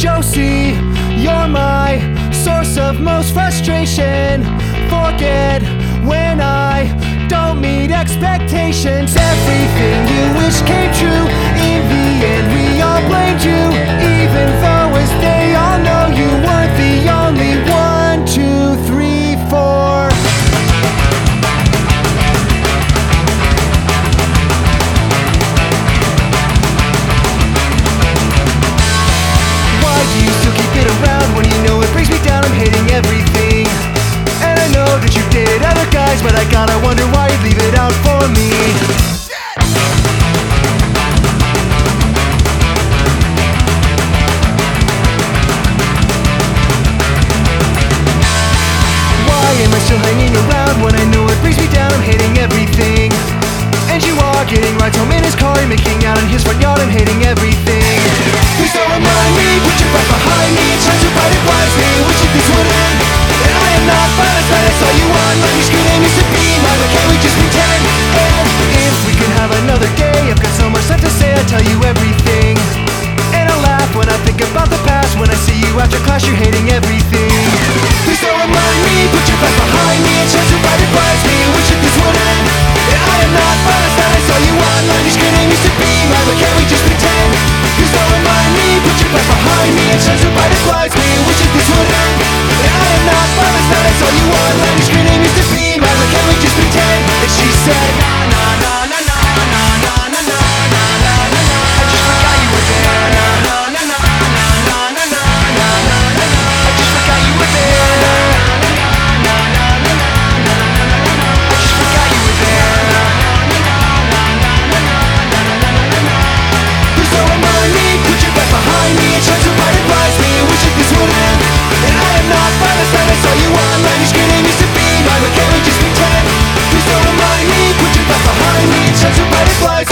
Josie, you're my source of most frustration. Forget when I don't meet expectations. Everything you wish came true in the end. nice, but I gotta wonder why you leave it out for me. Why am I still hanging around when I know it brings me down? I'm hating everything. And you are getting rides home in his car, making out in his front yard, I'm hating everything. Please disappear, but can we just Like.